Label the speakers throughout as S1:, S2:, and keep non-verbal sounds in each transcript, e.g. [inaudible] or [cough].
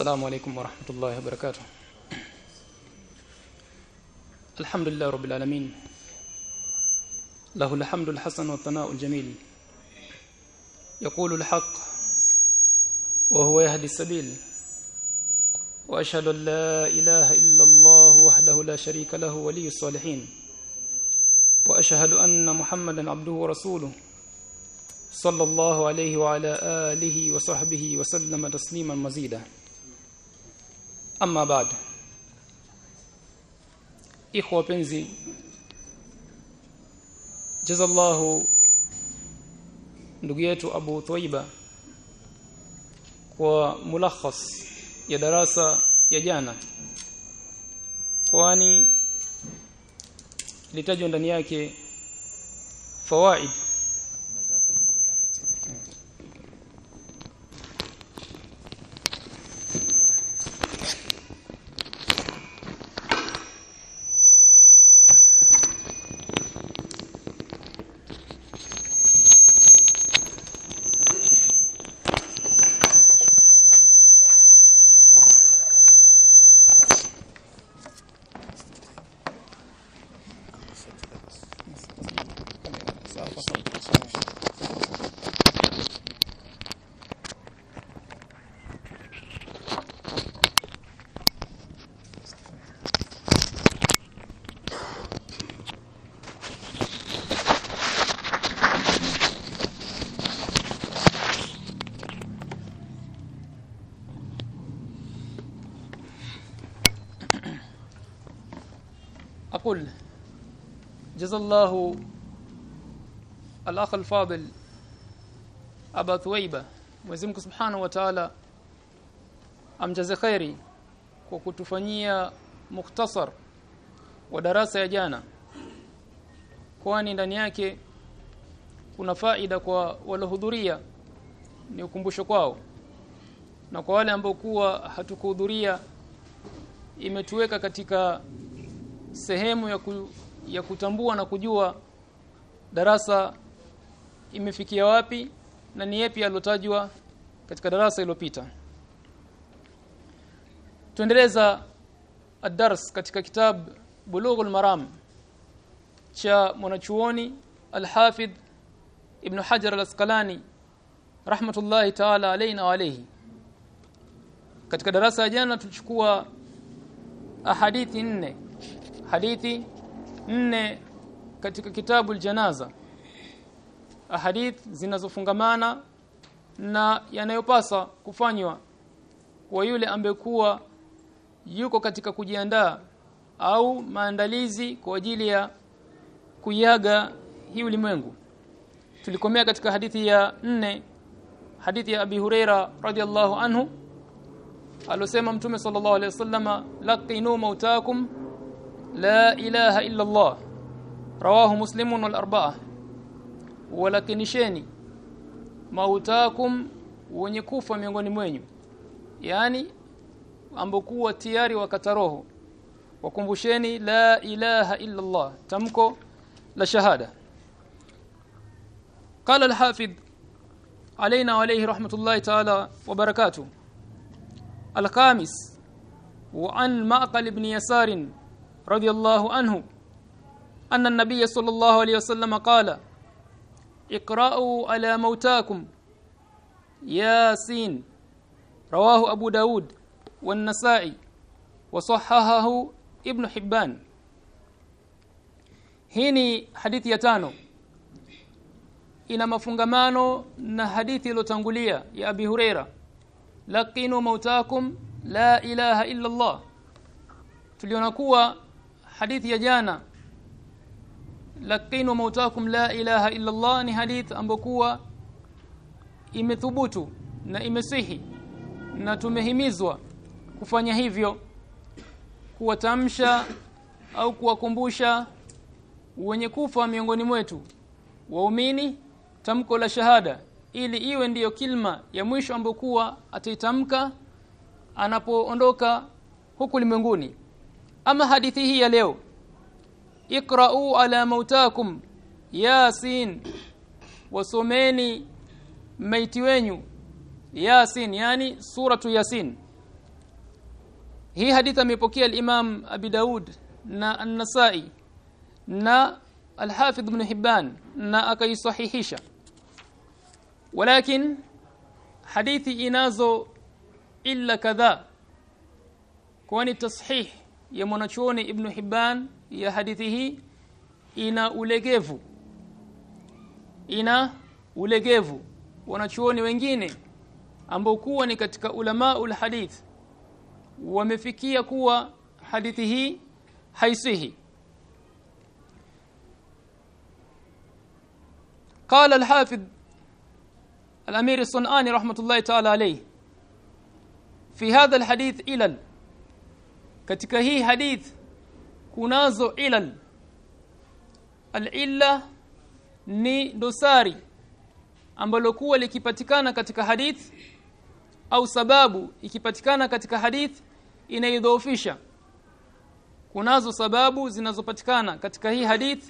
S1: السلام عليكم ورحمة الله وبركاته. الحمد لله رب العالمين. له الحمد الحسن والثناء الجميل. يقول الحق وهو يهدي السبيل. وأشهد أن لا إله إلا الله وحده لا شريك له ولي الصالحين. وأشهد أن محمدا عبده ورسوله صلى الله عليه وعلى آله وصحبه وسلم تسليما مزيدا. Amma baada Ikho wapenzi Jazallahu ndugu yetu Abu Thwaiba kwa mulakhas ya darasa ya jana. Kwani litajwa ndani yake fawaid. أقول جزا الله الاخ الفاضل ابا ثويبه مزيمك سبحانه وتعالى Mungu Subhanahu wa Ta'ala amjaze khairi kwa kutufanyia mukhtasar wa darasa ya jana kwani ndani yake kuna faida kwa walohudhuria ni ukumbusho kwao. Na kwa wale ambao kuwa hatukuhudhuria imetuweka katika sehemu ya, ku, ya kutambua na kujua darasa imefikia wapi na ni yapi yalotajwa katika darasa iliyopita tuendeleza ad-dars katika kitabu Bulughul Maram cha mwanachuoni Al-Hafidh Ibn Hajar Al-Asqalani rahmatullahi ta'ala alayna wa alayhi. Katika darasa ya jana tulichukua ahadithi nne. Hadithi nne katika kitabu aljanaza ahadith zinazofungamana na yanayopasa kufanywa kwa yule ambekuwa yuko katika kujiandaa au maandalizi kwa ajili ya kuiaga hii ulimwengu. Tulikomea katika hadithi ya nne hadithi ya Abi Huraira radhiallahu anhu alosema mtume sallallahu alaihi wasallama laqinu mautakum la ilaha illa Allah. Rawahu muslimun wal arba'a walakinisheni mautakum wenye kufa miongoni mwenyu yani ambokuwa tayari wakata roho wakumbusheni la ilaha illa Allah tamko la shahada قال الحافظ علينا وعليه رحمة الله تعالى وبركاته الخامس وعن معقل بن يسار رضي الله عنه أن النبي صلى الله عليه وسلم قال اقرأوا على موتاكم ياسين رواه أبو داود والنسائي وصححه ابن حبان hii hadithi ya tano ina mafungamano na hadithi iliyotangulia ya Abi Huraira laqinu mautakum la ilaha illa Allah tuliona kuwa hadithi ya jana laqinu mautakum la ilaha illa Allah ni hadith ambokuwa imethubutu na imesihi na tumehimizwa kufanya hivyo kuwatamsha au kuwakumbusha wenye kufa miongoni mwetu waumini tamko la shahada ili iwe ndiyo kilma ya mwisho ambokuwa ataitamka anapoondoka huku limwenguni ama hadithi hii ya leo ikra'u ala mautakum yasin. Wasomeni maiti wenyu. Yasin yani suratu yasin. Hii hadithi amepokea al-Imam Abi Daud na An-Nasa'i na Al-Hafidh Ibn Hibban na akaisahihisha walakin hadithi inazo illa kadha kwani tasihih ya mwanachuoni Ibn Hibban ya hadithi hii ina ulegevu ina ulegevu wanachuoni wengine ambao kuwa ni katika ulama ul hadith wamefikia kuwa hadithi hii haisihi قال الحافظ الأمير الصنعاني رحمة الله تعالى عليه في هذا الحديث إلل katika hii hadith kunazo ilal. Al-illa ni dosari ambalo kuwa likipatikana katika hadith au sababu ikipatikana katika hadith inaidhoofisha. Kunazo sababu zinazopatikana katika hii hadith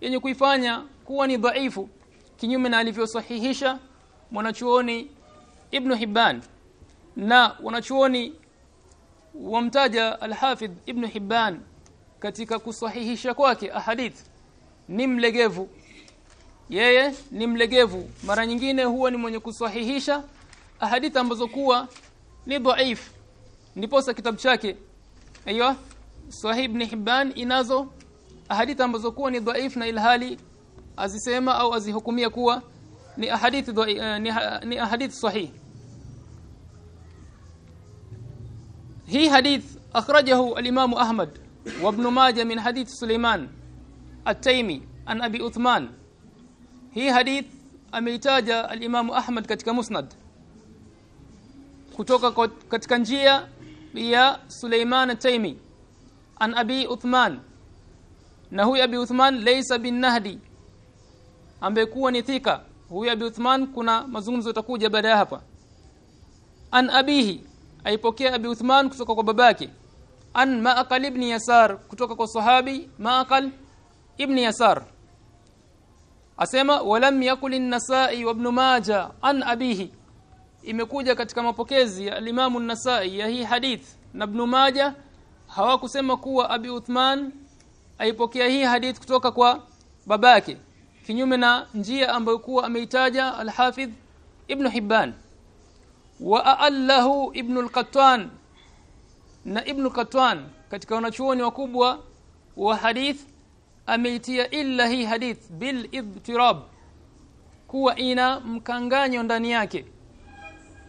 S1: yenye kuifanya kuwa ni dhaifu kinyume na alivyosahihisha mwanachuoni Ibn Hibban na wanachuoni wamtaja alhafidh Ibn Hibban katika kusahihisha kwake ahadith. Ni mlegevu. Yeye ni mlegevu. Mara nyingine huwa ni mwenye kusahihisha ahadith ambazo kuwa ni dhaif. Ndiposa kitabu chake aiyo Sahih Ibn Hibban inazo ahadith ambazo kuwa ni dhaif na ilhali azisema au azihukumia kuwa ni ahadith uh, ni, ni ahadith sahih hii hadith akhrajahu al-Imam Ahmad wa Ibn Majah min hadith Suleiman at-Taymi an Abi Uthman. Hii hadith ameitaja al-Imam Ahmad katika Musnad. Kutoka katika njia ya Suleiman at-Taymi an Abi Uthman. Na huyu Abi Uthman laysa bin Nahdi. Ambekuwa ni thika. Huyu Abi Uthman kuna mazungumzo yatakuja baada ya hapa. An abihi aipokea Abi Uthman kutoka kwa babake. An Ma'qal ibn Yasar kutoka kwa sahabi Ma'qal ibn Yasar. Asema walam yakul an-Nasa'i wa Ibn Majah an abihi. Imekuja katika mapokezi ya al-Imam an-Nasa'i ya hii hadith. Na Ibn Majah hawakusema kuwa Abi Uthman aipokea hii hadith kutoka kwa babake. Kinyume na njia ambayo kuwa ameitaja al-Hafidh Ibn Hibban wa aallahu Ibn al-Qattan. Na Ibn Qattan katika wanachuoni wakubwa wa hadith ameitia illa hi hadith bil idtirab kuwa ina mkanganyo ndani yake.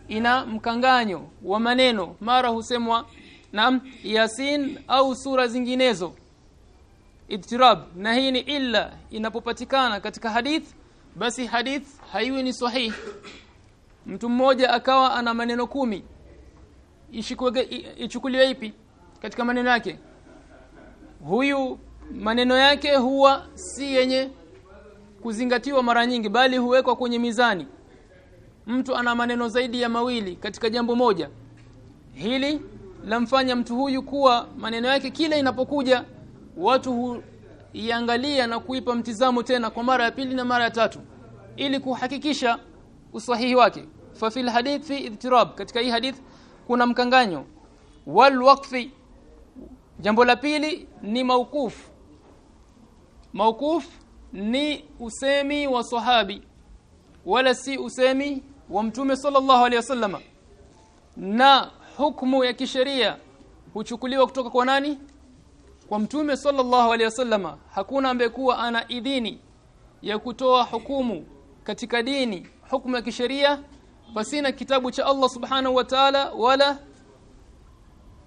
S1: Ina mkanganyo wa maneno. Mara husemwa na yasin au sura zinginezo. Idtirab. Na hii ni illa inapopatikana katika hadith basi hadith haiwi ni sahihi mtu mmoja akawa ana maneno kumi. Ichukuliwe ipi? Katika maneno yake. Huyu maneno yake huwa si yenye kuzingatiwa mara nyingi bali huwekwa kwenye mizani. Mtu ana maneno zaidi ya mawili katika jambo moja. Hili lamfanya mtu huyu kuwa maneno yake kila inapokuja watu huiangalia na kuipa mtizamo tena kwa mara ya pili na mara ya tatu ili kuhakikisha usahihi wake fa fil hadith fi idtirab katika hii hadith kuna mkanganyo. Wal waqfi. Jambo la pili ni mauquf. Mauquf ni usemi wa sahabi wala si usemi wa mtume sallallahu alaihi wasallam. Na hukumu ya kisheria huchukuliwa kutoka kwa nani? Kwa mtume sallallahu alaihi wasallama hakuna ambaye kuwa ana idhini ya kutoa hukumu katika dini hukumu ya kisheria pasina kitabu cha Allah subhanahu wa ta'ala wala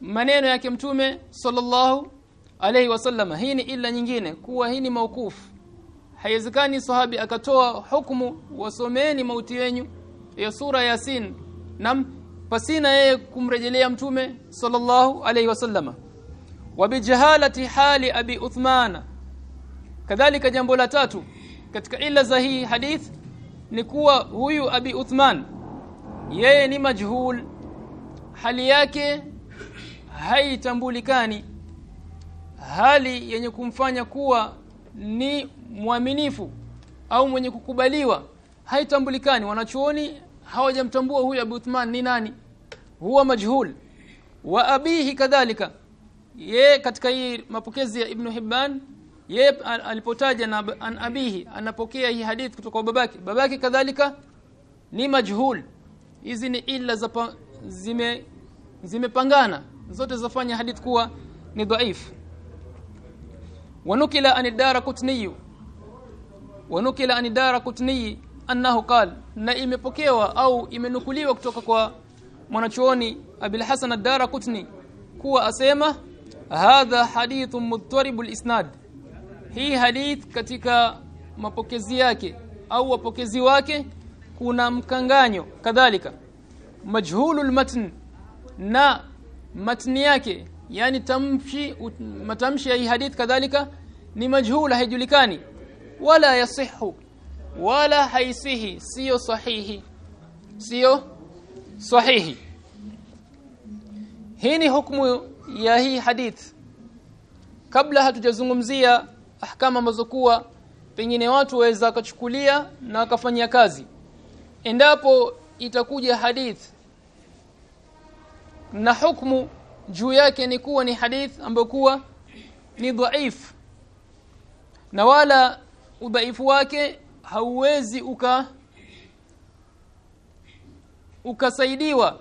S1: maneno yake mtume sallallahu alayhi wasallam hii ni ila nyingine kuwa hii ni maukufu. Haiwezekani sahabi akatoa hukumu wasomeni mauti wenyu ya sura yasin. Nam pasina yeye kumrejelea mtume sallallahu alayhi wasallama wabijahalati hali abi uthman. Kadhalika jambo la tatu katika illa za hii hadith ni kuwa huyu abi uthman yeye ni majhul. Hali yake haitambulikani. Hali yenye kumfanya kuwa ni mwaminifu au mwenye kukubaliwa haitambulikani. Wanachuoni hawajamtambua huyu Abu Uthman ni nani. Huwa majhul. Wa abihi kadhalika. Ye katika hii mapokezi ya Ibn Hibban ye alipotaja na an abihi anapokea hii hadith kutoka babake. Babake kadhalika ni majhul hizi ni illa za zime zimepangana. Zote zafanya hadith kuwa ni dhaif. Wanukila an ad-darqutni wanukila an ad-darqutni annahu qala na imepokewa au imenukuliwa kutoka kwa mwanachuoni Abil Hasan ad-Darqutni kuwa asema hadha hadithun muttaribul isnad. Hii hadith katika mapokezi yake au wapokezi wake kuna mkanganyo kadhalika. Majhulul matn na matni yake yani tamshi matamshi ya hii hadith kadhalika ni majhul haijulikani. Wala yasihu wala haisihi sio sahihi. Sio sahihi. Hii ni hukumu ya hii hadith. Kabla hatujazungumzia ahkama ambazo kuwa pengine watu waweza kuchukulia na wakafanyia kazi endapo itakuja hadith na hukmu juu yake ni kuwa ni hadith ambayo kuwa ni dhaif na wala udhaifu wake hauwezi uka ukasaidiwa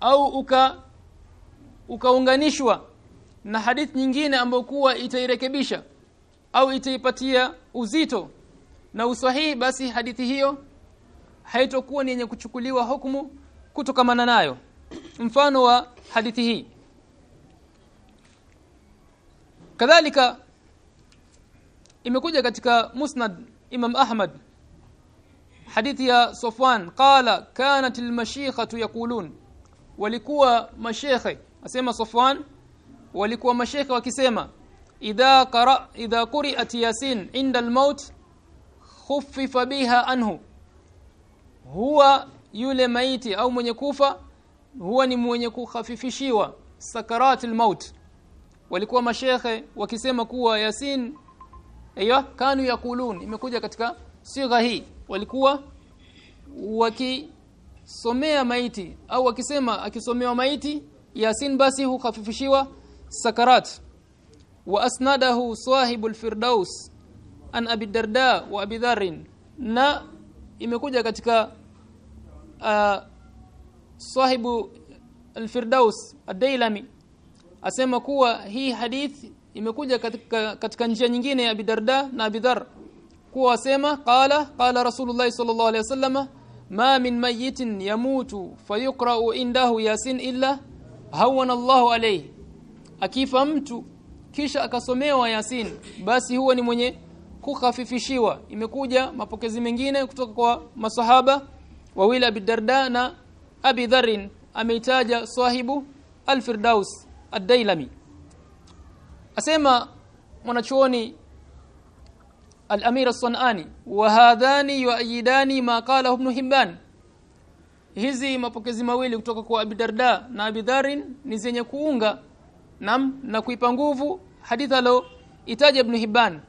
S1: au uka ukaunganishwa na hadith nyingine ambayo kuwa itairekebisha au itaipatia uzito. Na usahihi basi hadithi hiyo haitokuwa ni yenye kuchukuliwa hukumu kutokamana nayo. Mfano wa hadithi hii. Kadhalika imekuja katika musnad imam ahmad. Hadithi ya sofwan qala kanat almashikhatu yaqulun. Walikuwa mashekhe asema sofwan walikuwa mashekhe wakisema idha qara idha quri'at yasin inda almaut khuffifa biha anhu huwa yule maiti au mwenye kufa huwa ni mwenye kukhafifishiwa. Sakarat almaut walikuwa mashehe wakisema kuwa yasin aiyo kanu yakulun. Imekuja katika sigha hii. Walikuwa wakisomea maiti au wakisema akisomewa maiti yasin basi hukhafifishiwa sakarat. Wa asnadahu sahibul firdaus an abi darda wa abi na imekuja katika uh, sahibu al-firdaus ad-dailami asema kuwa hii hadithi imekuja katika, katika njia nyingine ya Abi Darda na Abi Dharr kuwa asema qala qala Rasulullah sallallahu alayhi wasallam ma min mayitin yamutu fayuqra'u indahu yasin illa hawana Allahu alayhi. Akifa mtu kisha akasomewa yasin basi huwa ni mwenye kukhafifishiwa. Imekuja mapokezi mengine kutoka kwa masahaba wawili Abi na Abi dharrin ameitaja sahibu al-Firdaus ad-Dailami. Asema mwanachuoni al-Amir as-Sanani wa hadhani yu'ayidani ma qala ibn Hibban. Hizi mapokezi mawili kutoka kwa Abi Darda na Abi dharrin ni zenye kuunga nam na kuipa nguvu haditha lo itaja ibn Hibban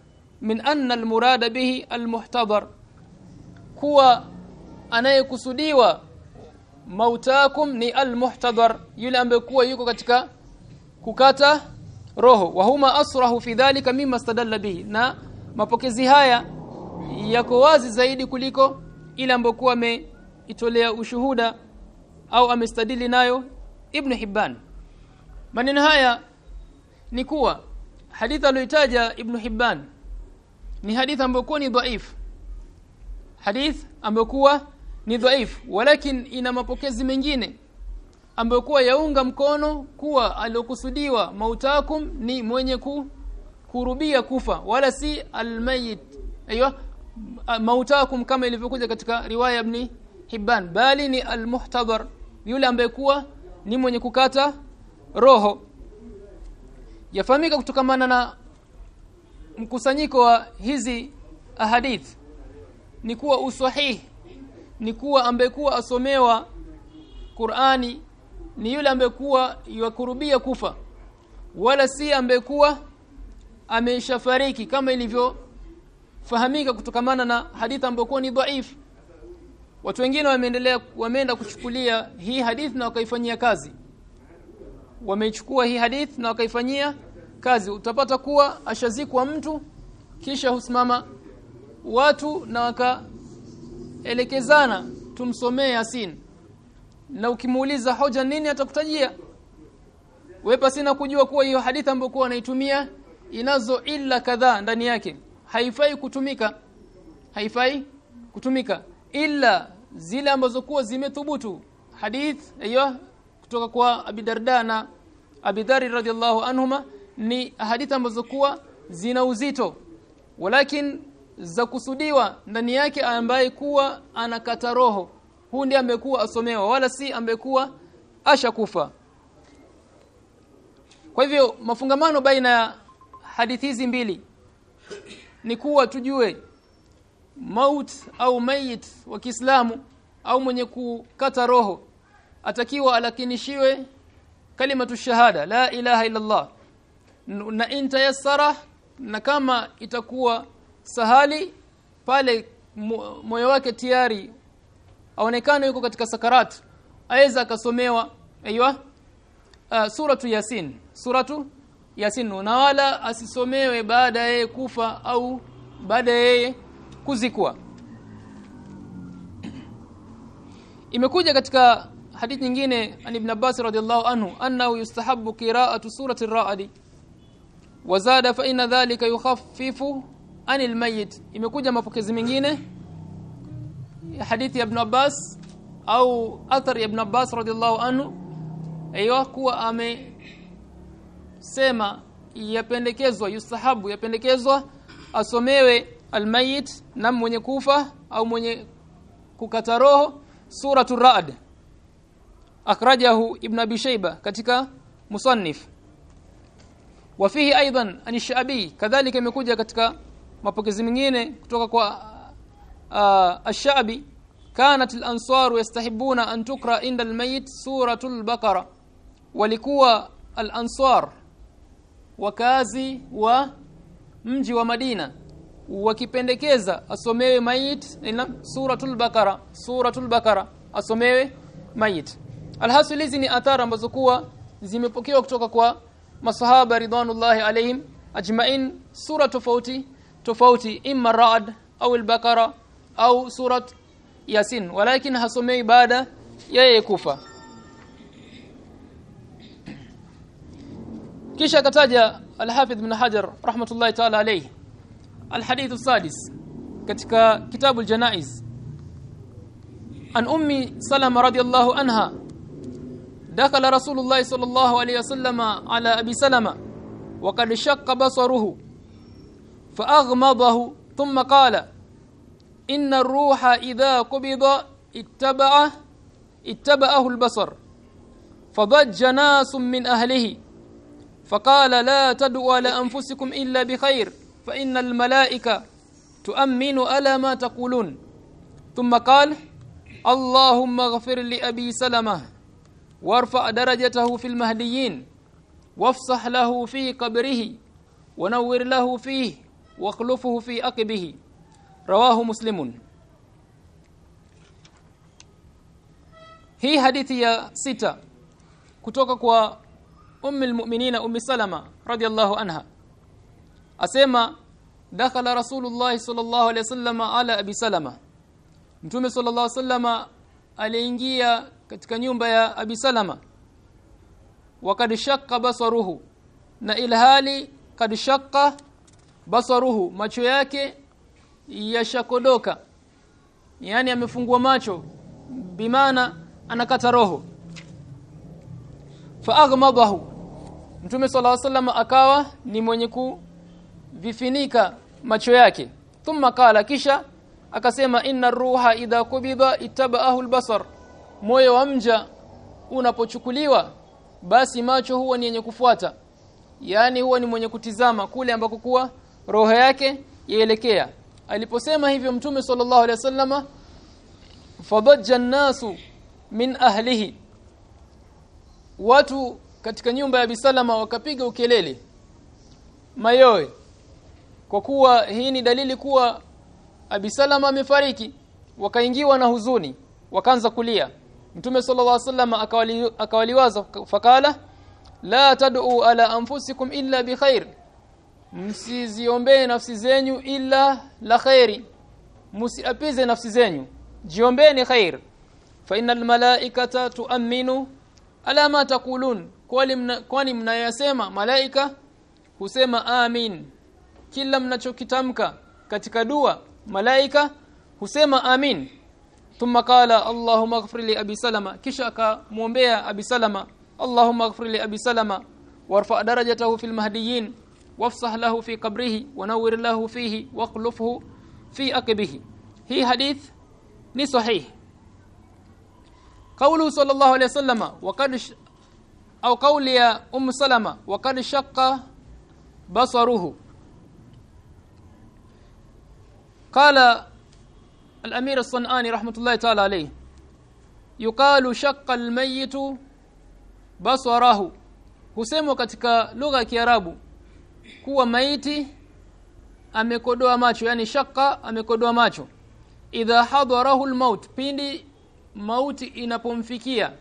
S1: min anna al-murada bihi al-muhtadar kuwa anayekusudiwa mautakum ni al-muhtadar yule ambaye kuwa yuko katika kukata roho. Wahuma asrahu fi dhalika mimma stadalla bihi. Na mapokezi haya yako wazi zaidi kuliko ile ambayo kuwa ameitolea ushuhuda au amestadili nayo ibn Hibban. Maneno haya ni kuwa hadithi aliyotaja ibn Hibban ni hadithi ambayokuwa ni dhaif. Hadith ambayo ni dhaifu walakin ina mapokezi mengine ambayo kuwa yaunga mkono kuwa aliokusudiwa mautakum ni mwenye ku, kurubia kufa wala si almayit. Aiywa mautakum kama ilivyokuja katika riwaya ibn Hibban bali ni almuhtadhar yule ambaye kuwa ni mwenye kukata roho. Yafahamika kutokamana na mkusanyiko wa hizi ahadith ni kuwa usahihi ni kuwa ambekuwa asomewa Qur'ani ni yule ambekuwa yakurubia kufa wala si ambekuwa ameshafariki kama ilivyo fahamika kutokamana na hadithi ambayo ni dhaif. Watu wengine wameendelea wameenda kuchukulia hii hadithi na wakaifanyia kazi. Wameichukua hii hadithi na wakaifanyia kazi. Utapata kuwa ashazikwa mtu kisha husimama watu na wakaelekezana tumsomee Yasin. Na ukimuuliza hoja nini atakutajia? Wewe pasina kujua kuwa hiyo hadithi ambayo kwa anaitumia inazo illa kadhaa ndani yake. Haifai kutumika. Haifai kutumika. Illa zile ambazo kuwa zimethubutu. Hadith hiyo kutoka kwa Abidarda na Abi Dharr radhiallahu anhuma ni hadithi ambazo kuwa zina uzito. Walakin za kusudiwa ndani yake ambaye kuwa anakata roho. Huu ndiye amekuwa asomewa wala si amekuwa ashakufa. Kwa hivyo mafungamano baina ya hadithi hizi mbili ni kuwa tujue maut au mayit wa Kiislamu au mwenye kukata roho atakiwa alakinishiwe kalimatu shahada la ilaha illa Allah na intayassara na kama itakuwa sahali pale moyo wake tayari aonekane yuko katika sakarat aweza akasomewa aiywa uh, suratu yasin suratu yasin na wala asisomewe baada yeye kufa au baada ya yeye kuzikwa. Imekuja katika hadithi nyingine an ibn Abbas radhiallahu anhu annahu yustahabbu qira'atu surati ar-ra'd wa zada fa inna dhalika yukhaffifu anil mayit. Imekuja mapokezi mengine hadithi ya ibn Abbas au athar ya ibn Abbas radhiallahu anhu. Aiyo kuwa ame sema yapendekezwa yustahabu yapendekezwa asomewe almayit na mwenye kufa au mwenye kukata roho suratul ra'd. Akhrajahu ibn abi shayba katika musannif. Wa fihi an shabi. Kadhalika imekuja katika mapokezi mengine kutoka kwa uh, ash-sha'bi. Kanat al-ansar yastahibuna an tukra inda al-mayit suratul baqara. Walikuwa al-ansar wakazi wa mji wa Madina wakipendekeza asomewe mayit ina suratul baqara suratul baqara asomewe mayit alhasil hizi ni athara ambazo kuwa zimepokewa kutoka kwa masahaba ridwanullahi alaihim ajmain. Sura tofauti tofauti, imma raad au al-Baqara au surat Yasin, walakin hasomei baada yeye kufa. Kisha kataja Al-Hafidh Ibn Hajar rahmatullahi ta'ala alayhi الحديث السادس ketika كتاب الجنائز عن أم سلمة رضي الله عنها دخل رسول الله صلى الله عليه وسلم على أبي سلمة وقد شق بصره فأغمضه ثم قال إن الروح إذا قبض اتبعه اتبعه البصر فضج ناس من أهله فقال لا تدعوا لأنفسكم إلا بخير فإن الملائكة تؤمن ألا ما تقولون. ثم قال اللهم اغفر لأبي سلمة وارفع درجته في المهديين وافصح له في قبره ونور له فيه واخلفه في أقبه رواه مسلم hii hadithi ya sita kutoka kwa ummi almu'minina ummi salama radiyallahu anha asema dakhala rasulullah sallallahu alayhi wasallam ala abi salama mtume sallallahu alayhi wasallam aliingia katika nyumba ya abi salama wakad shaqqa basaruhu na ilhali kad shaqqa basaruhu macho yake yashakodoka. Yani amefungua macho bimaana anakata roho. Faaghmadahu mtume sala sallam akawa ni mwenye kuvifinika macho yake. Thumma kala kisha akasema inna ruha idha kubida itabaahu albasar. Moyo wa mja unapochukuliwa basi macho huwa ni yenye kufuata. Yani huwa ni mwenye kutizama kule ambako kuwa roho yake yaelekea. Aliposema hivyo mtume sallallahu alaihi wasallama fadajja nasu min ahlihi. Watu katika nyumba ya Bisalama wakapiga ukelele. Mayoe kwa kuwa hii ni dalili kuwa Abisalama amefariki wakaingiwa na huzuni wakaanza kulia. Mtume sallallahu alaihi wasallam akawali, akawaliwaza fakala la tad'u ala anfusikum illa bikhair msiziombee nafsi zenyu illa la khairi. Msiapize nafsi zenyu. Jiombeeni khair fa innal malaikata tuaminu ala ma taqulun. Kwani mna, kwani mnayasema malaika husema amin. Kila mnachokitamka katika dua malaika husema amin. Thumma qala allahumma ighfir li abi salama. Kisha akamwombea abi salama allahumma ighfir li abi salama warfa darajatahu fil mahdiyyin وافصح له في قبره ونور له فيه واقلفه في أقبه. هي حديث ني صحيح. قوله صلى الله عليه وسلم وقد ش... أو قول يا أم سلمة وقد شق بصره. قال الأمير الصنعاني رحمة الله تعالى عليه يقال شق الميت بصره. husemwa katika lugha ya Kiarabu kuwa maiti amekodoa macho yani shaka amekodoa macho. Idha hadarahu almaut pindi mauti inapomfikia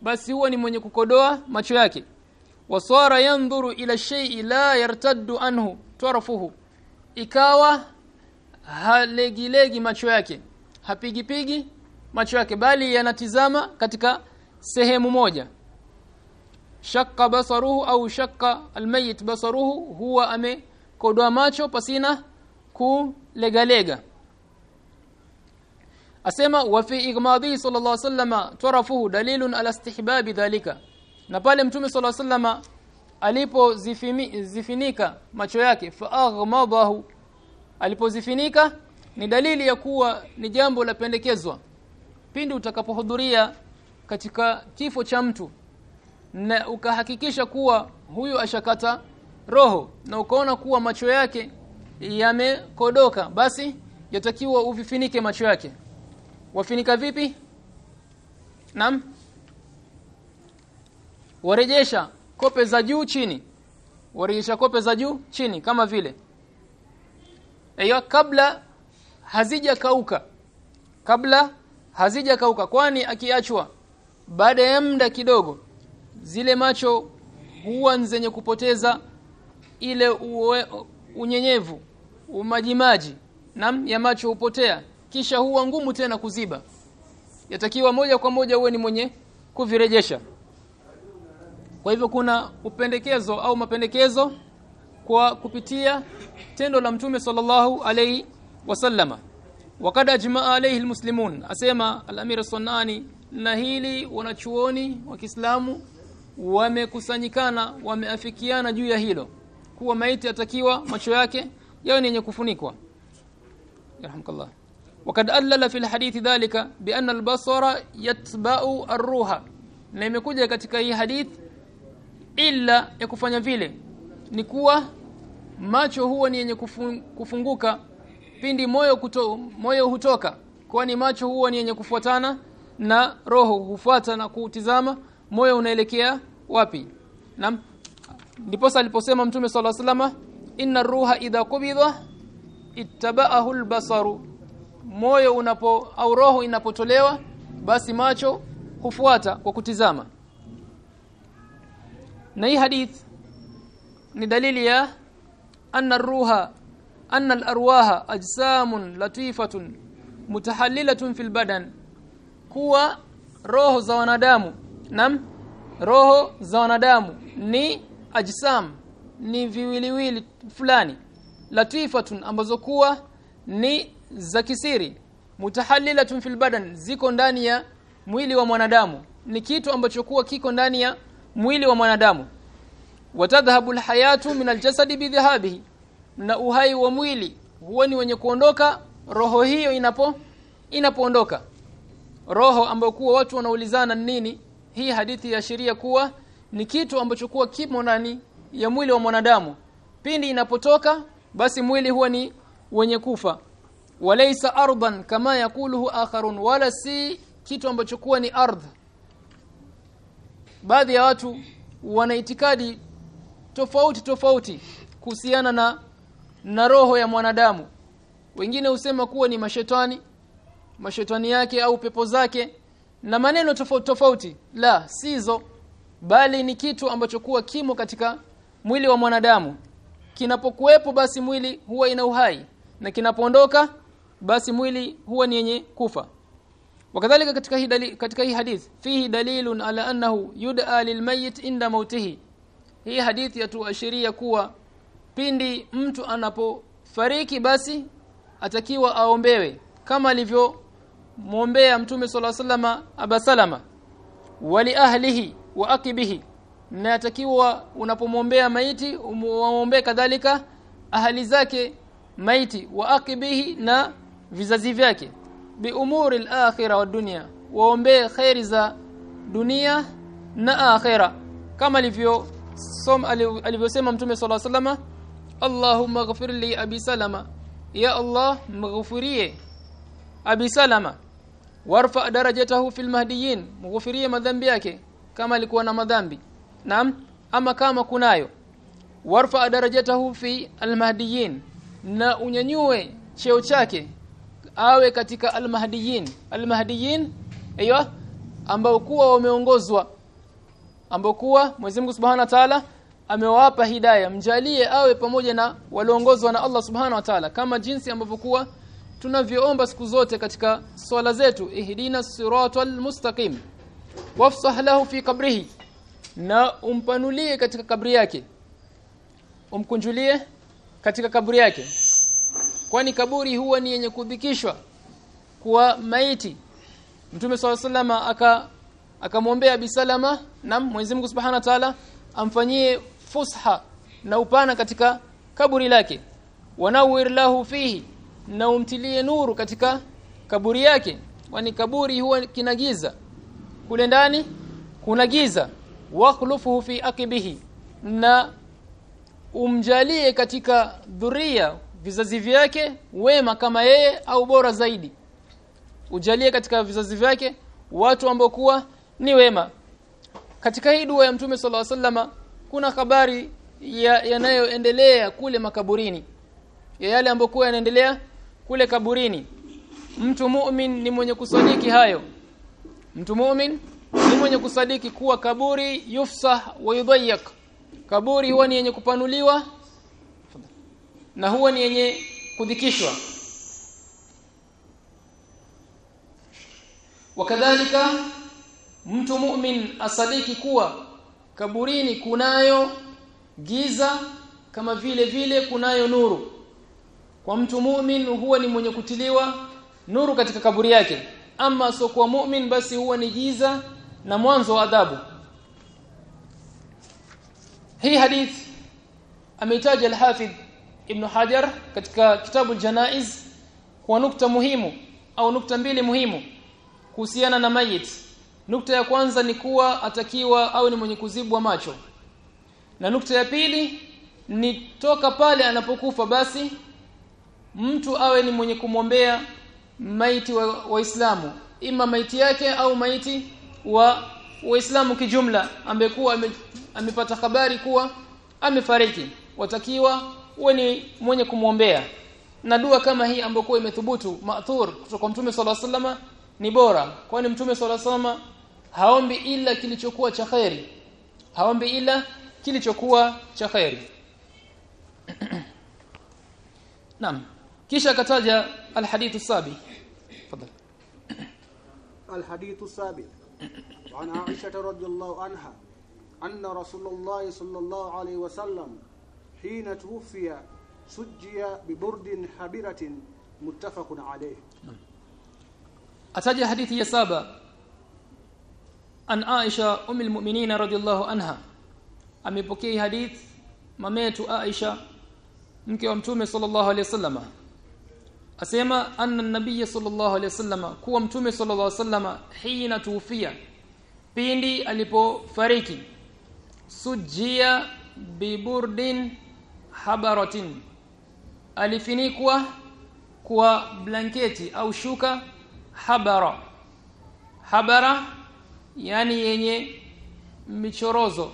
S1: basi huwa ni mwenye kukodoa macho yake. Wasara yandhuru ila shay'i la yartaddu anhu tarafuhu. Ikawa halegilegi macho yake hapigipigi macho yake bali yanatizama katika sehemu moja shakka basaruhu au shakka almayit basaruhu huwa amekodoa macho pasina kulegalega. Asema wa fi igmadi sallallahu alayhi wasallam tarafuhu dalilun ala istihbabi dhalika. Na pale mtume sallallahu alayhi wasallam alipozifinika macho yake fa aghmadahu. Alipozifinika ni dalili ya kuwa ni jambo la pendekezwa. Pindi utakapohudhuria katika kifo cha mtu na ukahakikisha kuwa huyu ashakata roho na ukaona kuwa macho yake yamekodoka basi yatakiwa uvifinike macho yake. Wafinika vipi? Nam warejesha kope za juu chini. Warejesha kope za juu chini kama vile. Ayo kabla hazija kauka kabla hazija kauka kwani akiachwa baada ya muda kidogo zile macho huwa zenye kupoteza ile uwe, unyenyevu umajimaji. Nam ya macho hupotea kisha huwa ngumu tena kuziba. Yatakiwa moja kwa moja uwe ni mwenye kuvirejesha. Kwa hivyo kuna upendekezo au mapendekezo kwa kupitia tendo la mtume sallallahu alayhi wasallama. Wakad ajmaa alayhi almuslimun asema al-amir sunani na hili wanachuoni wa Kiislamu wamekusanyikana wameafikiana juu ya hilo kuwa maiti atakiwa macho yake yawe yenye kufunikwa. Yarhamukallah. Allala fil hadithi dhalika bi anna al-basara yatba'u ar-ruha na imekuja katika hii hadith illa ya kufanya vile. Ni kuwa macho huwa ni yenye kufunguka pindi moyo kuto, moyo hutoka. Kwani macho huwa ni yenye kufuatana na roho hufuata na kutizama moyo unaelekea wapi? Nam ndipo aliposema mtume sala salama inna ruha idha kubidha ittaba'ahu albasaru. Moyo unapo au roho inapotolewa basi macho hufuata kwa kutizama. Na hii hadith ni dalili ya anna ruha anna alarwaha ajsamun latifatun mutahallilatun fil badan. Kuwa roho za wanadamu nam roho za wanadamu ni ajsam ni viwiliwili fulani latifatun ambazo kuwa ni za kisiri. Mutahallilatun fil badan ziko ndani ya mwili wa mwanadamu. Ni kitu ambacho kuwa kiko ndani ya mwili wa mwanadamu. Watadhhabu alhayatu min aljasadi bidhahabihi na uhai wa mwili huwa ni wenye kuondoka roho hiyo inapo inapoondoka. Roho ambayo kuwa watu wanaulizana nini hii hadithi ya sheria kuwa ni kitu ambacho kuwa kimo ndani ya mwili wa mwanadamu. Pindi inapotoka basi mwili huwa ni wenye kufa. Walaysa ardan kama yakuluhu akharun wala si kitu ambacho kuwa ni ardh baadhi ya watu wana itikadi tofauti tofauti kuhusiana na na roho ya mwanadamu. Wengine husema kuwa ni mashetani mashetani yake au pepo zake na maneno tofauti tofauti. La sizo bali ni kitu ambacho kuwa kimo katika mwili wa mwanadamu. Kinapokuwepo basi mwili huwa ina uhai. Na kinapoondoka basi mwili huwa ni yenye kufa. Wakadhalika katika hii dalil katika hii hadith fihi dalilun ala annahu yud'a lilmayit inda mautihi. Hii hadithi yatuashiria kuwa pindi mtu anapofariki basi atakiwa aombewe. Kama alivyo muombea mtume sala salama abasalama wali ahlihi wa akibihi na unapomwombea maiti umuombee kadhalika ahali zake maiti wa akibihi na vizazi vyake. Bi umuri al-akhirah wa dunya waombee khairi za dunia na akhira. Kama alivyo som alivyosema mtume sala salama Allahumma ghfir li abi salama. Ya Allah maghfirie abi salama warfa darajatahu fil mahdiyin mghfirie madhambi yake kama alikuwa na madhambi. Naam ama kama kunayo. Warfa darajatahu fi almahdiyin na unyanyue cheo chake awe katika almahdiyin almahdiyin aiyo ambao kuwa wameongozwa ambao kuwa Mwenyezi Mungu Subhanahu wa Ta'ala amewapa hidayah mjalie awe pamoja na walioongozwa na Allah Subhanahu wa Ta'ala kama jinsi ambavyo kuwa tunavyoomba siku zote katika swala zetu ihdina siratal mustaqim wafsah lahu fi kabrihi na umpanulie katika kabri yake umkunjulie katika kaburi yake kwani kaburi huwa ni yenye kudhikishwa kwa maiti. Mtume SAW aka akamwombea Bisalama na Mwenyezi Mungu Subhanahu wa Ta'ala amfanyie fusha na upana katika kaburi lake wanawir lahu fihi na umtilie nuru katika kaburi yake. Kwani kaburi huwa kinagiza kule ndani kuna giza. Wakhlufuhu fi akibihi na umjalie katika dhuria vizazi vyake wema kama yeye au bora zaidi. Ujalie katika vizazi vyake watu ambao kuwa ni wema. Katika hii dua ya mtume sala sallama kuna habari yanayoendelea ya kule makaburini. Ya yale ambayo yanaendelea kule kaburini. Mtu mu'min ni mwenye kusadiki hayo. Mtu mu'min ni mwenye kusadiki kuwa kaburi yufsah wa yudayyak kaburi huwa ni yenye kupanuliwa na huwa ni yenye kudhikishwa. Wakadhalika mtu mu'min asadiki kuwa kaburini kunayo giza kama vile vile kunayo nuru kwa mtu mu'min huwa ni mwenye kutiliwa nuru katika kaburi yake. Ama asiokuwa mu'min basi huwa ni giza na mwanzo wa adhabu. Hii hadith ameitaja al-Hafidh Ibn Hajar katika kitabu al-Janaiz kwa nukta muhimu au nukta mbili muhimu kuhusiana na mayit. Nukta ya kwanza ni kuwa atakiwa au ni mwenye kuzibwa macho. Na nukta ya pili ni toka pale anapokufa basi mtu awe ni mwenye kumwombea maiti wa waislamu. Ima maiti yake au maiti wa waislamu kijumla ambekuwa amepata habari kuwa amefariki. Watakiwa uwe ni mwenye kumwombea. Na dua kama hii ambayo imethubutu maathur kutoka mtume sala sallama ni bora. Kwani mtume sala sallama haombi ila kilichokuwa cha khairi haombi ila kilichokuwa cha khairi [clears throat] Naam kisha akataja alhadithu sabi tafadhali
S2: الحديث السابع عن عائشة رضي الله عنها أن رسول الله صلى الله عليه وسلم حين توفي سجي ببرد حبرة متفق عليه
S1: ataja hadithi ya saba an Aisha umul mu'minin radhiyallahu anha amepokea hadith mametu Aisha mke wa mtume sallallahu alayhi wasallam asema anna nabiy sallallahu alayhi wasallam kuwa mtume sallallahu alayhi wasallam hina tuufia pindi alipofariki sujia biburdin habaratin. Alifinikwa kwa blanketi au shuka habara. Habara yani yenye michorozo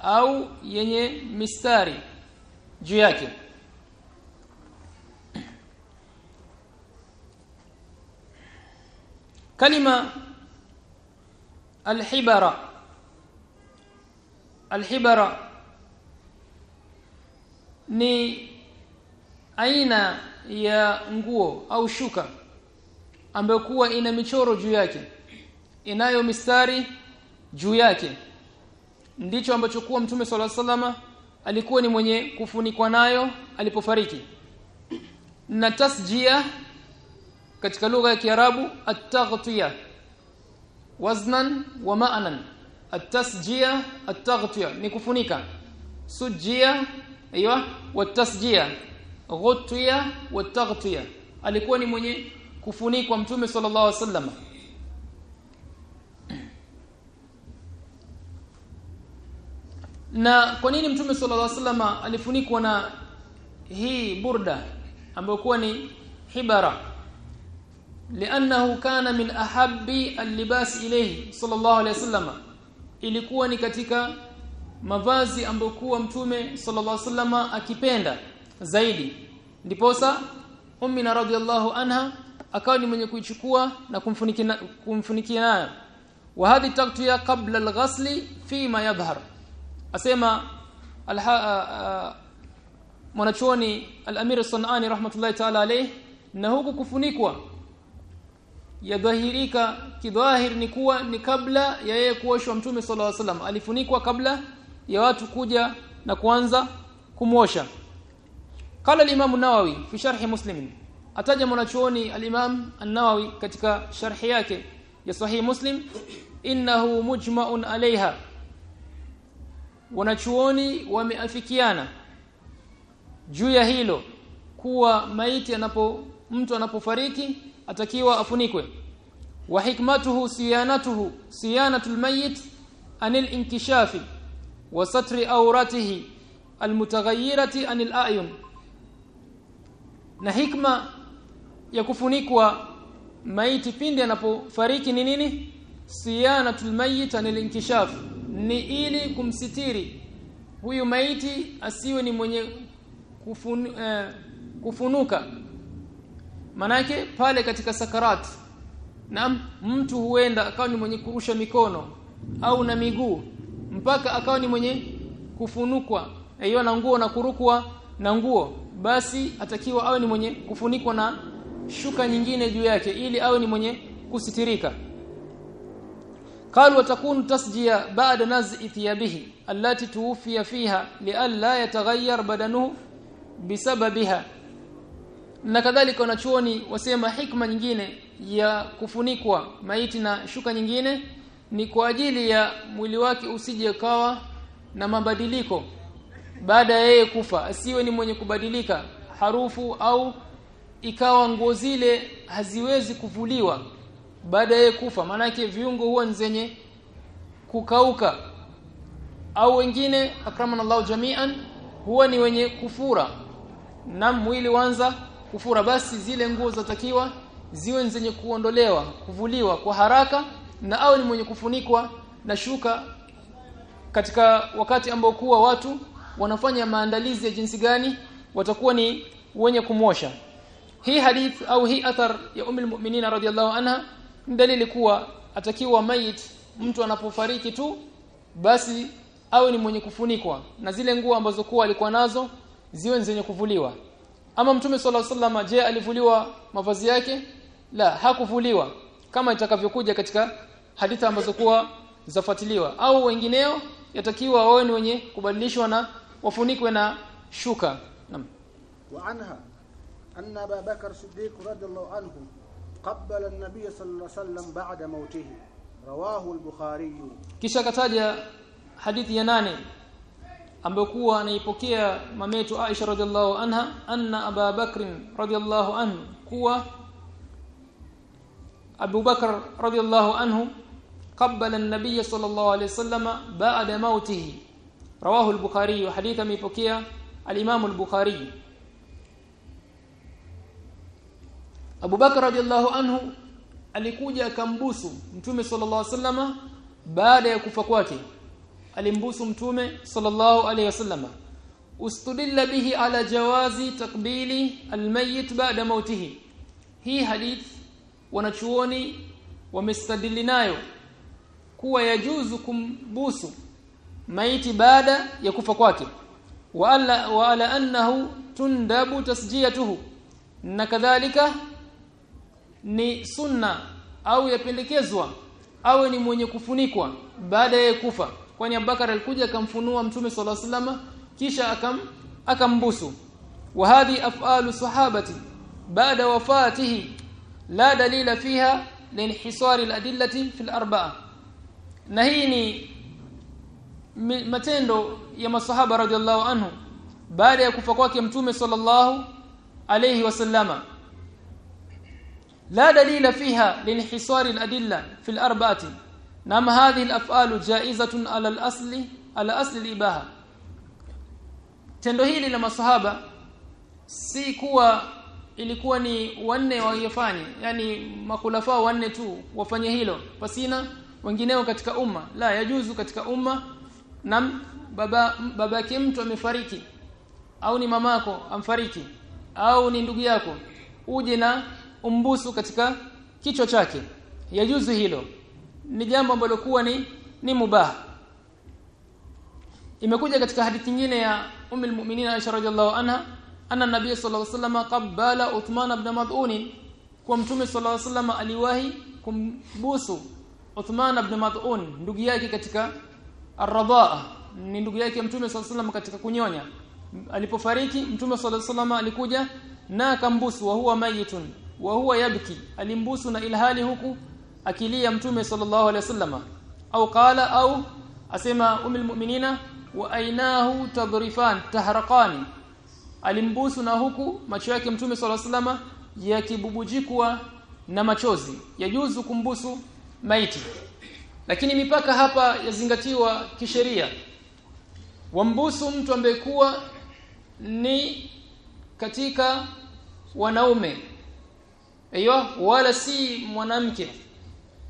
S1: au yenye mistari juu yake kalima alhibara. Alhibara ni aina ya nguo au shuka ambayo kuwa ina michoro juu yake inayo mistari juu yake. Ndicho ambacho kuwa mtume swalla salama alikuwa ni mwenye kufunikwa nayo alipofariki. Na tasjia katika lugha ya Kiarabu at-taghtiya. Waznan wa ma'nan. At-tasjiya at-taghtiya. Ni kufunika. Sujia aiywa wat-tasjia ghutiya wat-taghtiya. Alikuwa ni mwenye kufunikwa mtume sallallahu alaihi wasallam. Na kwa nini mtume sallallahu alaihi wasallam alifunikwa na hii burda ambayo kuwa ni hibara li'annahu kana min ahabbi al-libas ilayhi sallallahu alaihi wasallam ilikuwa ni katika mavazi ambayo kuwa mtume sallallahu alaihi wasallam akipenda zaidi ndiposa ummi na radhiallahu anha akawa ni mwenye kuichukua na kumfunikia nayo wa hadhi taktiya qabla al-ghasli fi ma yadhhar asema mwanachuoni al-Amir as-Sanani rahmatullahi ta'ala alayh na huku kufunikwa yadhahirika kidhahir ni kuwa ni kabla ya yeye kuoshwa mtume sallallahu alaihi wasallam. Alifunikwa kabla ya watu kuja na kuanza al-Imam an-Nawawi fi sharh Muslim. Ataja mwanachuoni al-Imam an-Nawawi katika sharhi yake ya sahih Muslim innahu mujma'un alaiha wanachuoni wameafikiana juu ya hilo kuwa maiti anapo mtu anapofariki atakiwa afunikwe. Wa hikmatuhu siyanatuhu siyanatul mayyit anil inkishafi wa satri awratihi almutaghayyirati anil ayun. Na hikma ya kufunikwa maiti pindi anapofariki ni nini? Siyanatul mayyit anil inkishaf ni ili kumsitiri huyu maiti asiwe ni mwenye kufun, eh, kufunuka manake pale katika sakarat na mtu huenda akawa ni mwenye kurusha mikono au na miguu mpaka akawa ni mwenye kufunukwa hiyo na nguo na kurukwa na nguo basi atakiwa awe ni mwenye kufunikwa na shuka nyingine juu yake ili awe ni mwenye kusitirika قال وتكون تسجيه بعد نزع ثيابه التي توفي فيها لئلا يتغير بدنه بسببها na kadhalika wanachuoni wasema hikma nyingine ya kufunikwa maiti na shuka nyingine ni kwa ajili ya mwili wake usije kawa na mabadiliko. Baada ya yeye kufa asiwe ni mwenye kubadilika harufu au ikawa nguo zile haziwezi kuvuliwa. Baada ya kufa maanake viungo huwa zenye kukauka. Au wengine akramana Allah jami'an huwa ni wenye kufura. Na mwili wanza kufura basi zile nguo zatakiwa ziwe zenye kuondolewa kuvuliwa kwa haraka na awe ni mwenye kufunikwa na shuka katika wakati ambao kuwa watu wanafanya maandalizi ya jinsi gani watakuwa ni wenye kumwosha. Hii hadith au hii athar ya ummu almu'minin radhiyallahu anha dalili kuwa atakiwa mayit mtu anapofariki tu basi awe ni mwenye kufunikwa na zile nguo ambazo kuwa alikuwa nazo ziwe zenye kuvuliwa ama mtume sala sallama je alivuliwa mavazi yake? La hakuvuliwa kama itakavyokuja katika hadithi ambazo kuwa zafuatiliwa. Au wengineo yatakiwa wao ni wenye kubadilishwa na wafunikwe na shuka. Naam.
S2: Wa anha anna Abu Bakar Siddiq radhiallahu anhu qabbala an-nabiy sallallahu alayhi wasallam ba'da mawtihi. Rawahu al-Bukhari.
S1: Kisha kataja hadithi ya nane ambayo kuwa anaipokea mametu Aisha radhiallahu anha anna Abu Bakr radhiallahu anhu kuwa Abu Bakr radhiallahu anhu قبل النبي صلى الله عليه وسلم بعد موته رواه البخاري وحديث ameipokea al-Imam al-Bukhari Abu Bakar radhiallahu anhu alikuja akambusu Mtume sallallahu alaihi wasallama baada ya kufa kwake alimbusu Mtume sallallahu alayhi wasallam. Ustudilla bihi ala jawazi takbili almayit ba'da mautihi. Hii hadith wanachuoni wamestadili nayo kuwa yajuzu kumbusu maiti baada ya kufa kwake. Wa ala, wa ala annahu tundabu tasjiyatuhu. Na kadhalika ni sunna au yapendekezwa awe ni mwenye kufunikwa baada ya kufa kwani Abubakar alikuja akamfunua mtume sallallahu alaihi wasallam kisha akam akambusu wa hadhi af'alu sahabati baada wafatihi la dalila fiha linhisari aladillati fil arba'a na hii ni matendo ya masahaba radhiallahu anhu baada ya kufa kwake mtume sallallahu alayhi wasallama لا دليل فيها لانحصار الأدلة في الأربعة نعم hadhihi الافعال جائزه على ala al-asli الاباحه تندو tendo hili la masahaba si kuwa ilikuwa ni wanne waliofanya yani makulafa wanne tu wafanye hilo pasina wengineo katika umma. La yajuzu katika umma nam baba babake mtu amefariki au ni mamako amfariki au ni ndugu yako uje na umbusu katika kichwa chake. Yajuzu hilo ni jambo ambalo kuwa ni ni mubah. Imekuja katika hadithi nyingine ya ummu almu'minin Aisha radhiallahu anha anna nabiy sallallahu alayhi wasallam qabbala Uthman ibn Mad'un kwa mtume sallallahu alayhi wasallam aliwahi kumbusu Uthman ibn Mad'un ndugu yake katika ar-radhaa ni ndugu yake mtume sallallahu alayhi wasallam katika kunyonya. Alipofariki mtume sallallahu alayhi wasallam alikuja na akambusu wa huwa mayitun wa huwa yabki alimbusu na ilhali huku akilia mtume sallallahu alaihi wasallam au qala au asema umul mu'minina wa ainahu tadrifan tahraqani. Alimbusu na huku macho yake mtume sallallahu alaihi wasallam yakibubujikwa na machozi yajuzu kumbusu maiti. Lakini mipaka hapa yazingatiwa kisheria. Wambusu mtu ambaye kuwa ni katika wanaume. Aiyo wala si mwanamke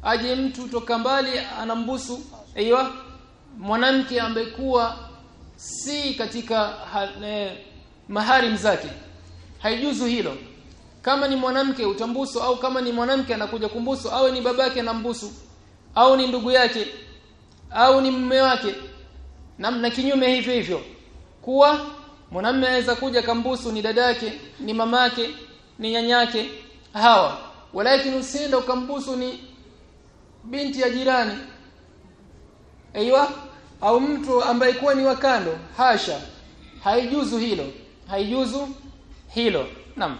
S1: aje mtu toka mbali anambusu. Aiyo mwanamke ambekuwa si katika eh, maharim zake. Haijuzu hilo. Kama ni mwanamke utambusu au kama ni mwanamke anakuja kumbusu au ni babake anambusu au ni ndugu yake au ni mume wake na, na kinyume hivyo hivyo. Kuwa mwanamume anaweza kuja kambusu ni dadake ni mamake ni nyanyake hawa. Walakin usienda ukambusu ni binti ya jirani. Aiywa au mtu ambaye kuwa ni wakando hasha haijuzu hilo haijuzu hilo. Naam.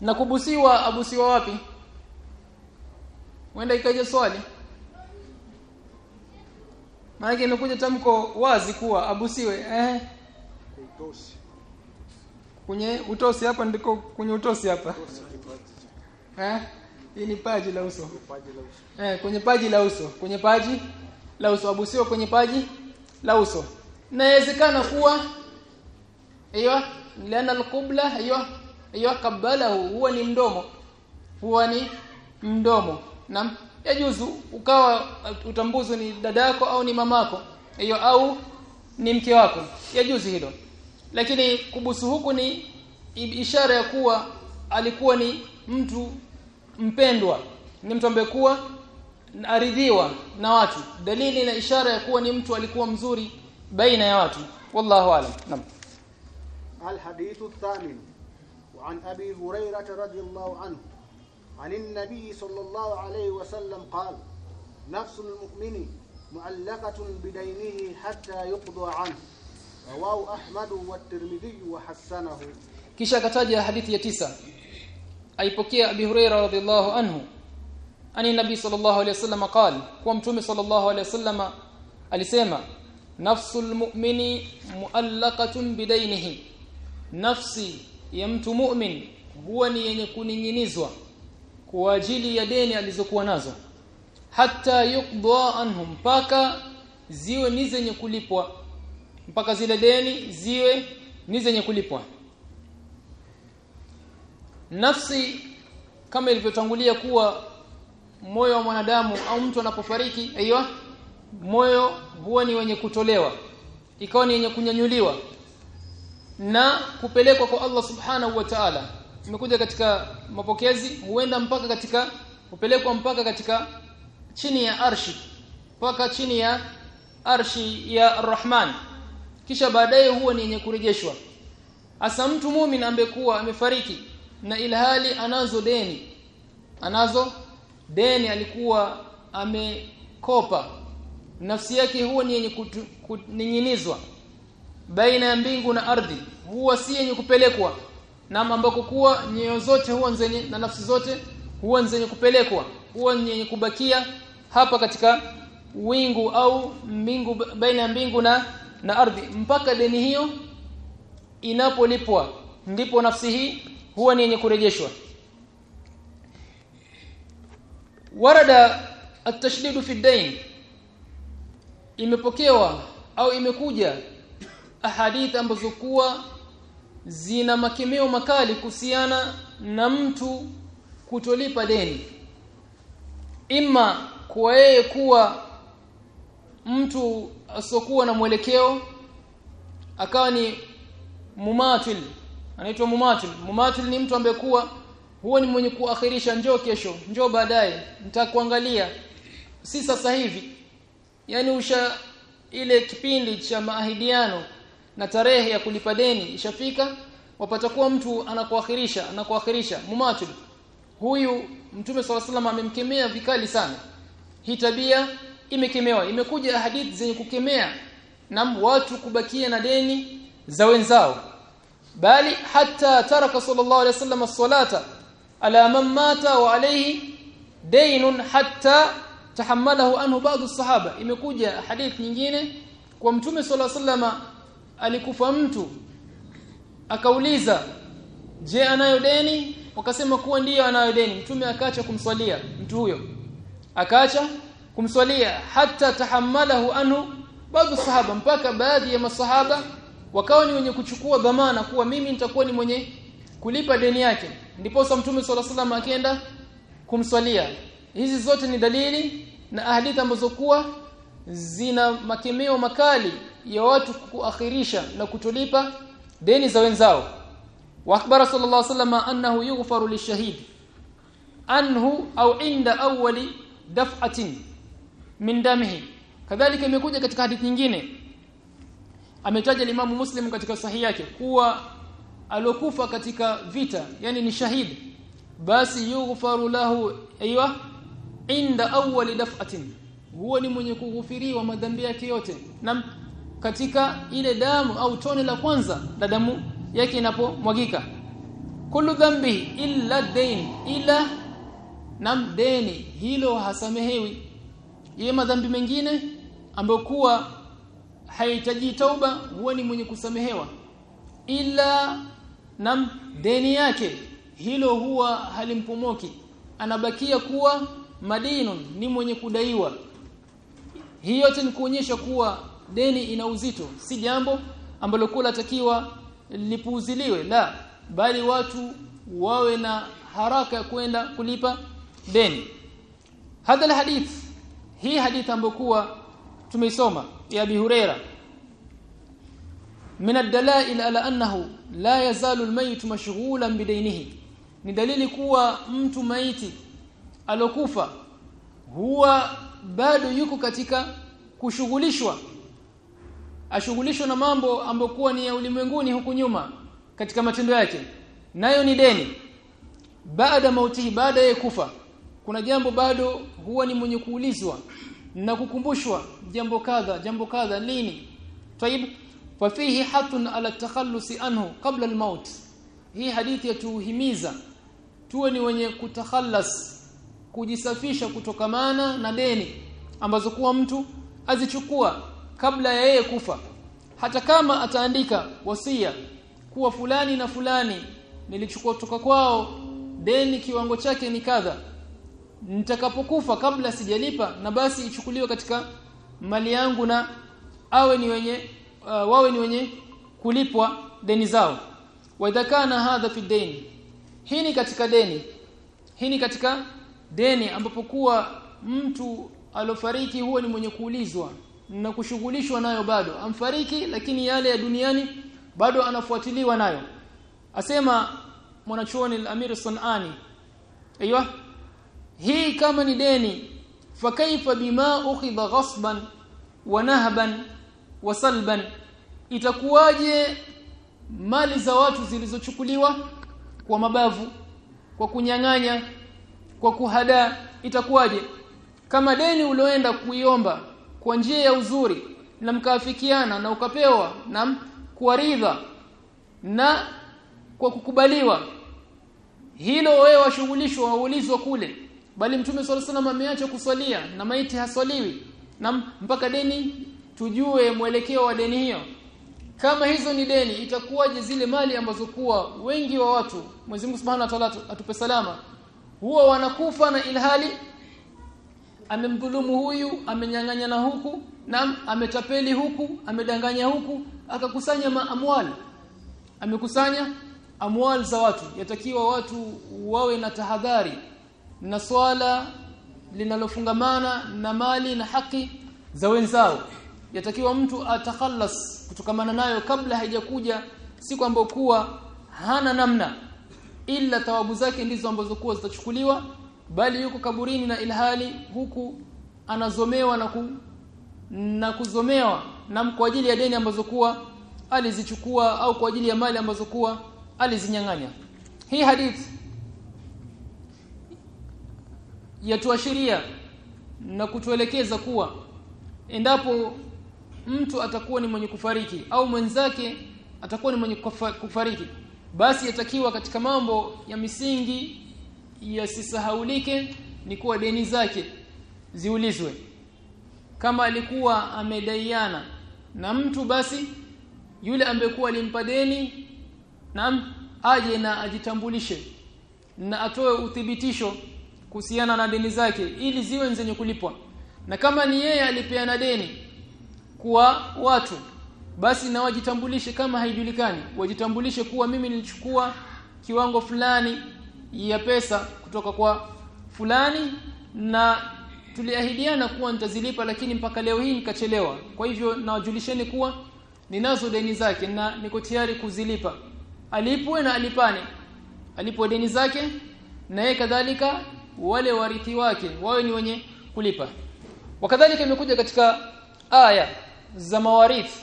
S1: Na kubusiwa abusiwa wapi? Wenda ikaje swali? Maana inakuja tamko wazi kuwa abusiwe eh?
S2: Utosi.
S1: Kwenye utosi hapa ndiko kwenye utosi hapa. Eh ni paji la uso. Eh kwenye paji la uso. Kwenye paji la uso. Abusiwa kwenye paji la uso. Inawezekana kuwa aiyo lana alqubla aiyo aiyo kabalahu huwa ni mdomo. Huwa ni mdomo. Na yajuzu ukawa utambuzu ni dadako au ni mamako hiyo au ni mke wako. Yajuzu hilo. Lakini kubusu huku ni ishara ya kuwa alikuwa ni mtu mpendwa ni mtu ambaye kuwa aridhiwa na watu dalili na ishara ya kuwa ni mtu alikuwa mzuri baina ya watu wallahu alam naam
S2: الحديث الثامن وعن أبي هريرة رضي الله عنه عن النبي صلى الله عليه وسلم قال نفس المؤمن معلقة بدينه حتى يقضى عنه رواه أحمد والترمذي وحسنه
S1: kisha akataja hadithi ya tisa aipokea Abi Huraira radhiallahu anhu. Ani nabii sallallahu alayhi wasallam qala kwa mtume sallallahu alayhi wasallam alisema nafsul mu'mini muallaqatun bidainihi. Nafsi ya mtu mu'min huwa ni yenye kuninginizwa kwa ajili ya deni alizokuwa nazo. Hatta yuqda anhum mpaka ziwe ni zenye kulipwa. Mpaka zile deni ziwe ni zenye kulipwa nafsi kama ilivyotangulia kuwa moyo wa mwanadamu au mtu anapofariki aiyo moyo huwa ni wenye kutolewa ikawa ni yenye kunyanyuliwa na kupelekwa kwa Allah subhanahu wa ta'ala. Imekuja katika mapokezi huenda mpaka katika kupelekwa mpaka katika chini ya arshi mpaka chini ya arshi ya Ar-Rahman. Kisha baadaye huwa ni yenye kurejeshwa. Hasa mtu muumini ambekuwa amefariki na ilhali anazo deni. Anazo deni alikuwa amekopa. Nafsi yake huwa ni yenye kuning'inizwa baina ya mbingu na ardhi. Huwa si yenye kupelekwa. Na ambako kuwa nyoyo zote huwa zenye na nafsi zote huwa zenye kupelekwa. Huwa yenye kubakia hapa katika wingu au mbingu baina ya mbingu na na ardhi. Mpaka deni hiyo inapolipwa ndipo nafsi hii huwa ni yenye kurejeshwa. Warada at-tashdid fi dain imepokewa au imekuja ahadith ambazo kuwa zina makemeo makali kuhusiana na mtu kutolipa deni. Imma kwa yeye kuwa mtu asokuwa na mwelekeo akawa ni mumatil anaitwa mumatil. Mumatil ni mtu ambaye kuwa huwa ni mwenye kuakhirisha njoo kesho njoo baadaye nitakuangalia. Si sasa hivi. Yani usha ile kipindi cha maahidiano na tarehe ya kulipa deni ishafika wapata kuwa mtu anakuakhirisha anakuakhirisha. Mumatil huyu mtume swalla salam amemkemea vikali sana. Hii tabia imekemewa. Imekuja hadithi zenye kukemea na watu kubakia na deni za wenzao bali hatta taraka sallallahu alayhi wasallam as-salata ala man mata wa alayhi daynun hatta tahammalahu anhu baadhi sahaba imekuja hadith nyingine kwa mtume sallallahu alayhi wasallam alikufa mtu akauliza je anayo deni? Wakasema kuwa ndiyo anayo deni. Mtume akaacha kumswalia mtu huyo. Akaacha kumswalia hatta tahammalahu anhu baadhi sahaba mpaka baadhi ya masahaba wakawa ni wenye kuchukua dhamana kuwa mimi nitakuwa ni mwenye kulipa deni yake. Ndipo mtume swalla sallam akienda kumswalia. Hizi zote ni dalili na ahadithi ambazo kuwa zina makemeo makali ya watu kuakhirisha na kutolipa deni za wenzao. Wa akhbara sallallahu alaihi wasallam annahu yughfaru lishahid. Anhu au inda awwali daf'atin min damihi. Kadhalika imekuja katika hadithi nyingine ametaja limamu Muslim katika sahihi yake kuwa alokufa katika vita yani ni shahidi basi yughfaru lahu aiywa inda awwali daf'atin. Huwa ni mwenye kughufiriwa madhambi yake yote. Na katika ile damu au tone la kwanza la damu yake inapomwagika. Kullu dhambi illa dain ila nam deni hilo hasamehewi. Yeye madhambi mengine ambayo kuwa hahitaji tauba huwa ni mwenye kusamehewa. Ila nam deni yake hilo huwa halimpomoki. Anabakia kuwa madinun ni mwenye kudaiwa. Hii yote ni kuonyesha kuwa deni ina uzito si jambo ambalo kula takiwa lipuuziliwe la bali watu wawe na haraka ya kwenda kulipa deni. Hadha alhadith hii hadith ambayo kuwa tumeisoma ya Abi Huraira min ad-dalail ala annahu la yazalu al-mayt mashghulan bidainihi ni dalili kuwa mtu maiti alokufa huwa bado yuko katika kushughulishwa ashughulishwa na mambo ambayo kuwa ni ya ulimwenguni huku nyuma katika matendo yake nayo ni deni baada mauti baada ya kufa kuna jambo bado huwa ni mwenye kuulizwa na kukumbushwa jambo kadha jambo kadha lini fihi hatun ala takhallusi anhu qabla almaut. Hii hadithi yatuhimiza tuwe ni wenye kutakhallas kujisafisha kutokamana na deni ambazo kuwa mtu azichukua kabla ya yeye kufa. Hata kama ataandika wasia kuwa fulani na fulani nilichukua kutoka kwao deni kiwango chake ni kadha nitakapokufa kabla sijalipa na basi ichukuliwe katika mali yangu na awe ni wenye uh, wawe ni wenye kulipwa deni zao. Wa idha kana hadha fi deni hii ni katika deni. Hii ni katika deni ambapo kuwa mtu alofariki huwa ni mwenye kuulizwa na kushughulishwa nayo bado. Amfariki lakini yale ya duniani bado anafuatiliwa nayo. Asema mwanachuoni al-Amir Sunani aiywa hii kama ni deni. Fakaifa bima ukhidha ghasban wa nahban wa salban. Itakuwaje mali za watu zilizochukuliwa kwa mabavu kwa kunyang'anya kwa kuhada itakuwaje? Kama deni ulioenda kuiomba kwa njia ya uzuri na mkaafikiana na ukapewa na kuaridha na kwa kukubaliwa hilo wewe washughulishwa waulizwa kule bali mtume swalla salam ameacha kuswalia na maiti haswaliwi. Na mpaka deni tujue mwelekeo wa deni hiyo. Kama hizo ni deni itakuwaje zile mali ambazo kuwa wengi wa watu Mwenyezi Mungu Subhanahu wa Ta'ala atupe salama. Huwa wanakufa na ilhali amemdhulumu huyu amenyang'anya na huku na ametapeli huku amedanganya huku akakusanya maamwali amekusanya amwal za watu. Yatakiwa watu wawe na tahadhari na swala linalofungamana na mali na haki za wenzao. Yatakiwa mtu atakhallas kutokamana nayo kabla haijakuja si ambayo kuwa hana namna ila tawabu zake ndizo ambazo kuwa zitachukuliwa bali yuko kaburini na ilhali huku anazomewa na ku, na kuzomewa na kwa ajili ya deni ambazo kuwa alizichukua au kwa ajili ya mali ambazo kuwa alizinyang'anya. Hii hadithi yatuashiria na kutuelekeza kuwa endapo mtu atakuwa ni mwenye kufariki au mwenzake atakuwa ni mwenye kufariki basi yatakiwa katika mambo ya misingi yasisahaulike ni kuwa deni zake ziulizwe. Kama alikuwa amedaiana na mtu basi yule ambekuwa alimpa deni na aje na ajitambulishe na atoe uthibitisho kuhusiana na deni zake ili ziwe zenye kulipwa. Na kama ni yeye alipeana deni kwa watu basi na wajitambulishe kama haijulikani. Wajitambulishe kuwa mimi nilichukua kiwango fulani ya pesa kutoka kwa fulani na tuliahidiana kuwa nitazilipa lakini mpaka leo hii nikachelewa. Kwa hivyo nawajulisheni kuwa ninazo deni zake na niko tayari kuzilipa. Alipwe na alipane. Alipo deni zake na yeye kadhalika wale warithi wake wawe ni wenye kulipa. Wakadhalika imekuja katika aya za mawarithi.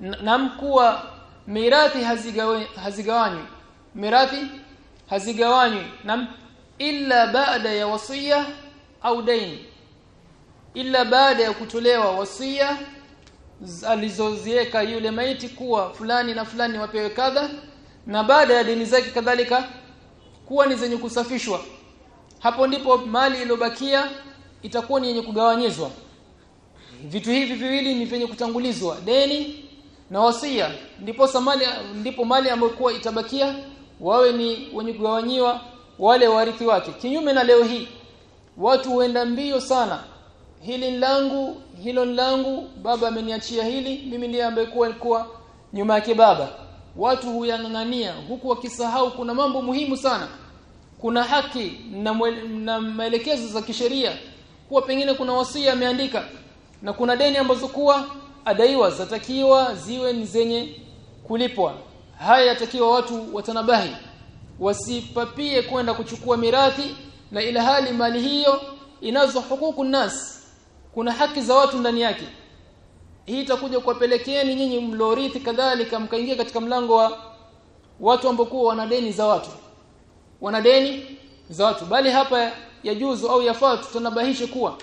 S1: Na mkuwa mirathi hazigawanywi. Mirathi hazigawanywi. Nam illa baada ya wasia au daini illa baada ya kutolewa wasia alizozieka yule maiti kuwa fulani na fulani wapewe kadha na baada ya deni zake kadhalika kuwa ni zenye kusafishwa. Hapo ndipo mali iliyobakia itakuwa ni yenye kugawanyizwa. Vitu hivi viwili ni vyenye kutangulizwa deni na wasia. Ndipo mali ndipo mali ambayo kuwa itabakia wawe ni wenye kugawanyiwa wale warithi wake. Kinyume na leo hii watu huenda mbio sana. Hili langu hilo langu baba ameniachia hili mimi ndiye ambaye kuwa nyuma yake baba watu huyang'ang'ania huku wakisahau kuna mambo muhimu sana. Kuna haki na, na maelekezo za kisheria kuwa pengine kuna wasia ameandika na kuna deni ambazo kuwa adaiwa zatakiwa ziwe ni zenye kulipwa. Haya yatakiwa watu watanabahi wasipapie kwenda kuchukua mirathi na ila hali mali hiyo inazo hukuku nas kuna haki za watu ndani yake hii itakuja kuwapelekeeni nyinyi mlorithi kadhalika mkaingia katika mlango wa watu ambao wana deni za watu. Wana deni za watu. Bali hapa ya yajuzu au yafaa tunabahishe kuwa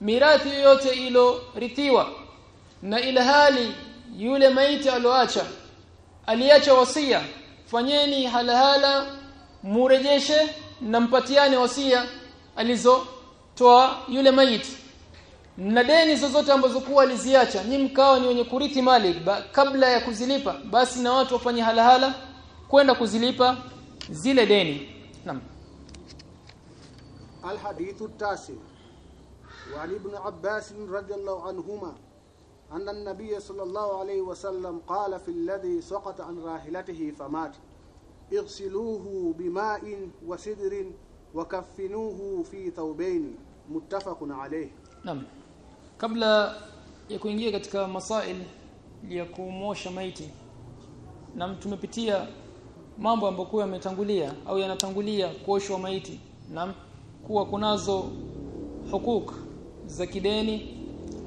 S1: mirathi yoyote ilo rithiwa na ila hali yule maiti aloacha aliacha wasia fanyeni halahala murejeshe na mpatiane wasia alizotoa yule maiti na deni zozote ambazo kuwa aliziacha ni mkawa ni wenye kurithi mali ba, kabla ya kuzilipa basi na watu wafanye halahala kwenda kuzilipa zile deni naam
S2: الحديث التاسع وعن ابن عباس رضي الله عنهما أن النبي صلى الله عليه وسلم قال في الذي سقط عن راحلته فمات اغسلوه بماء وسدر وكفنوه في ثوبين متفق عليه
S1: Naam. Kabla ya kuingia katika masail ya kumosha maiti na tumepitia mambo ambayo yametangulia au yanatangulia kuoshwa maiti na kuwa kunazo hukuk za kideni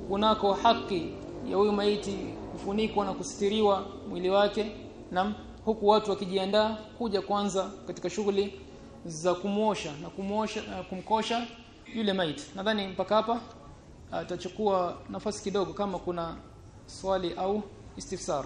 S1: kunako haki ya huyu maiti kufunikwa na kustiriwa mwili wake na huku watu wakijiandaa kuja kwanza katika shughuli za kumuosha na kumuosha kumkosha yule maiti. Nadhani mpaka hapa atachukua nafasi kidogo kama kuna swali au istifsar